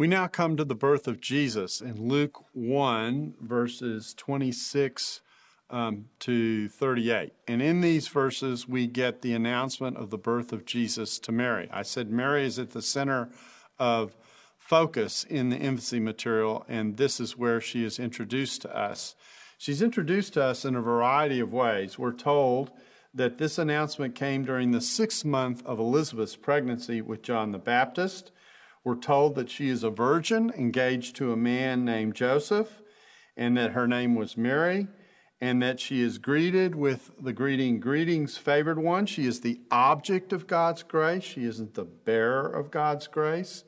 We now come to the birth of Jesus in Luke 1, verses 26 um, to 38. And in these verses, we get the announcement of the birth of Jesus to Mary. I said Mary is at the center of focus in the infancy material, and this is where she is introduced to us. She's introduced to us in a variety of ways. We're told that this announcement came during the sixth month of Elizabeth's pregnancy with John the Baptist. We're told that she is a virgin engaged to a man named Joseph, and that her name was Mary, and that she is greeted with the greeting, Greetings, favored one. She is the object of God's grace, she isn't the bearer of God's grace.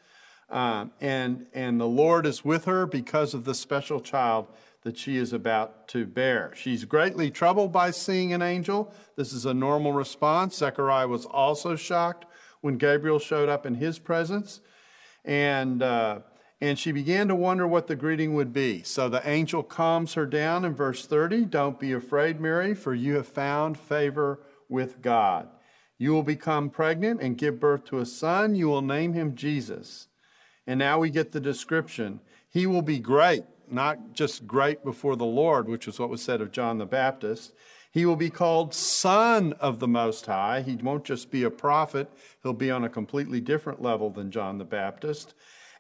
Um, and, and the Lord is with her because of the special child that she is about to bear. She's greatly troubled by seeing an angel. This is a normal response. Zechariah was also shocked when Gabriel showed up in his presence and uh, and she began to wonder what the greeting would be. So the angel calms her down in verse 30 Don't be afraid, Mary, for you have found favor with God. You will become pregnant and give birth to a son. You will name him Jesus. And now we get the description. He will be great, not just great before the Lord, which is what was said of John the Baptist. He will be called Son of the Most High. He won't just be a prophet, he'll be on a completely different level than John the Baptist.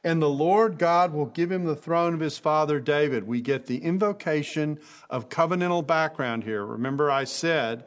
And the Lord God will give him the throne of his father David. We get the invocation of covenantal background here. Remember, I said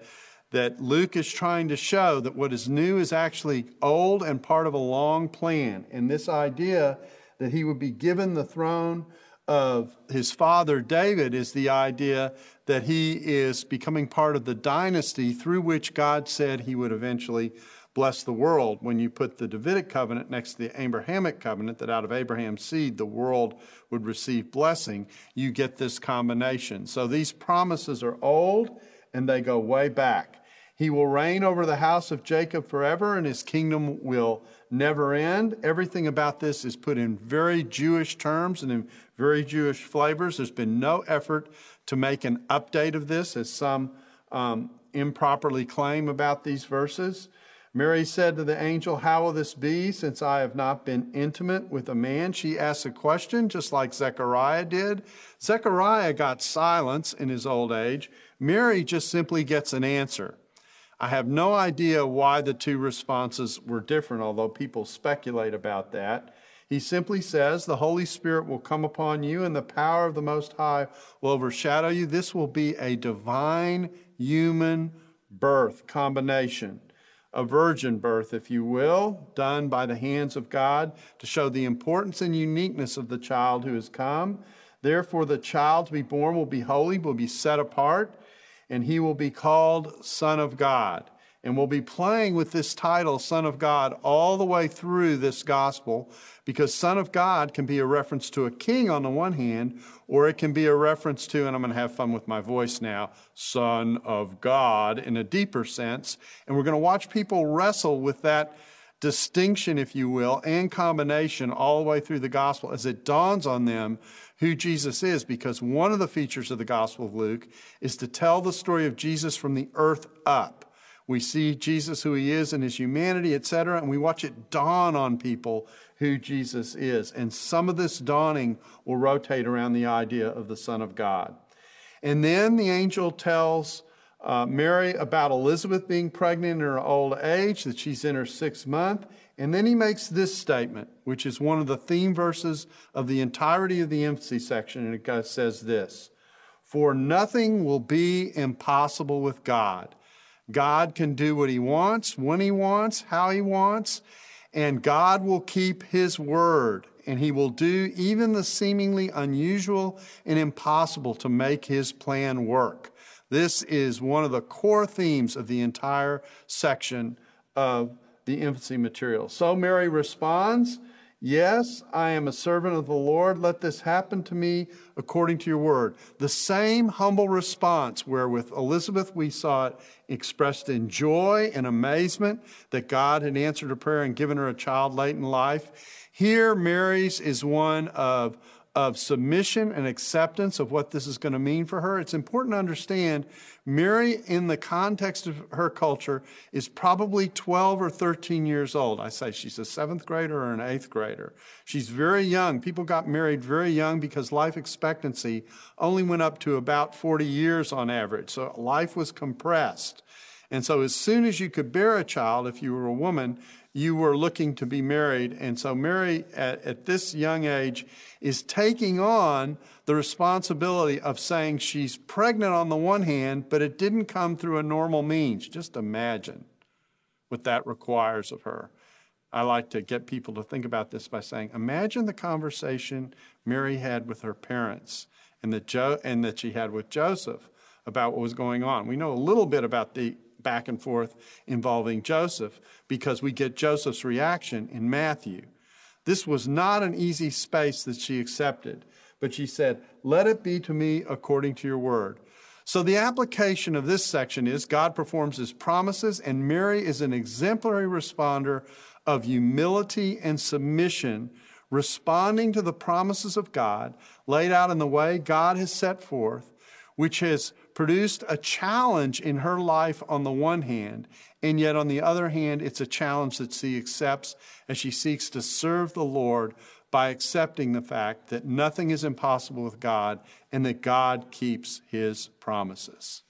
that Luke is trying to show that what is new is actually old and part of a long plan. And this idea that he would be given the throne of his father David is the idea that he is becoming part of the dynasty through which God said he would eventually bless the world. When you put the Davidic covenant next to the Abrahamic covenant, that out of Abraham's seed the world would receive blessing, you get this combination. So these promises are old and they go way back. He will reign over the house of Jacob forever, and his kingdom will never end. Everything about this is put in very Jewish terms and in very Jewish flavors. There's been no effort to make an update of this, as some um, improperly claim about these verses. Mary said to the angel, How will this be since I have not been intimate with a man? She asks a question, just like Zechariah did. Zechariah got silence in his old age. Mary just simply gets an answer. I have no idea why the two responses were different, although people speculate about that. He simply says, The Holy Spirit will come upon you, and the power of the Most High will overshadow you. This will be a divine human birth combination, a virgin birth, if you will, done by the hands of God to show the importance and uniqueness of the child who has come. Therefore, the child to be born will be holy, will be set apart, and he will be called Son of God. And we'll be playing with this title, Son of God, all the way through this gospel because Son of God can be a reference to a king on the one hand, or it can be a reference to, and I'm going to have fun with my voice now, Son of God in a deeper sense. And we're going to watch people wrestle with that distinction, if you will, and combination all the way through the gospel as it dawns on them who Jesus is, because one of the features of the Gospel of Luke is to tell the story of Jesus from the earth up. We see Jesus, who he is, and his humanity, etc., and we watch it dawn on people who Jesus is. And some of this dawning will rotate around the idea of the Son of God. And then the angel tells uh, Mary about Elizabeth being pregnant in her old age, that she's in her sixth month. And then he makes this statement, which is one of the theme verses of the entirety of the infancy section. And it says this For nothing will be impossible with God. God can do what he wants, when he wants, how he wants and God will keep his word, and he will do even the seemingly unusual and impossible to make his plan work. This is one of the core themes of the entire section of the infancy material. So Mary responds, Yes, I am a servant of the Lord. Let this happen to me according to your word. The same humble response where with Elizabeth we saw it expressed in joy and amazement that God had answered her prayer and given her a child late in life. Here, Mary's is one of of submission and acceptance of what this is going to mean for her. It's important to understand Mary, in the context of her culture, is probably 12 or 13 years old. I say she's a seventh grader or an eighth grader. She's very young. People got married very young because life expectancy only went up to about 40 years on average. So life was compressed. And so, as soon as you could bear a child, if you were a woman, you were looking to be married. And so Mary, at, at, this young age, is taking on the responsibility of saying she's pregnant on the one hand, but it didn't come through a normal means. Just imagine what that requires of her. I like to get people to think about this by saying, imagine the conversation Mary had with her parents and that, jo- and that she had with Joseph about what was going on. We know a little bit about the back and forth involving Joseph because we get Joseph's reaction in Matthew. This was not an easy space that she accepted, but she said, Let it be to me according to your word. So the application of this section is God performs his promises, and Mary is an exemplary responder of humility and submission, responding to the promises of God laid out in the way God has set forth, which has produced a challenge in her life on the one hand, and yet on the other hand, it's a challenge that she accepts as she seeks to serve the Lord by accepting the fact that nothing is impossible with God and that God keeps his promises.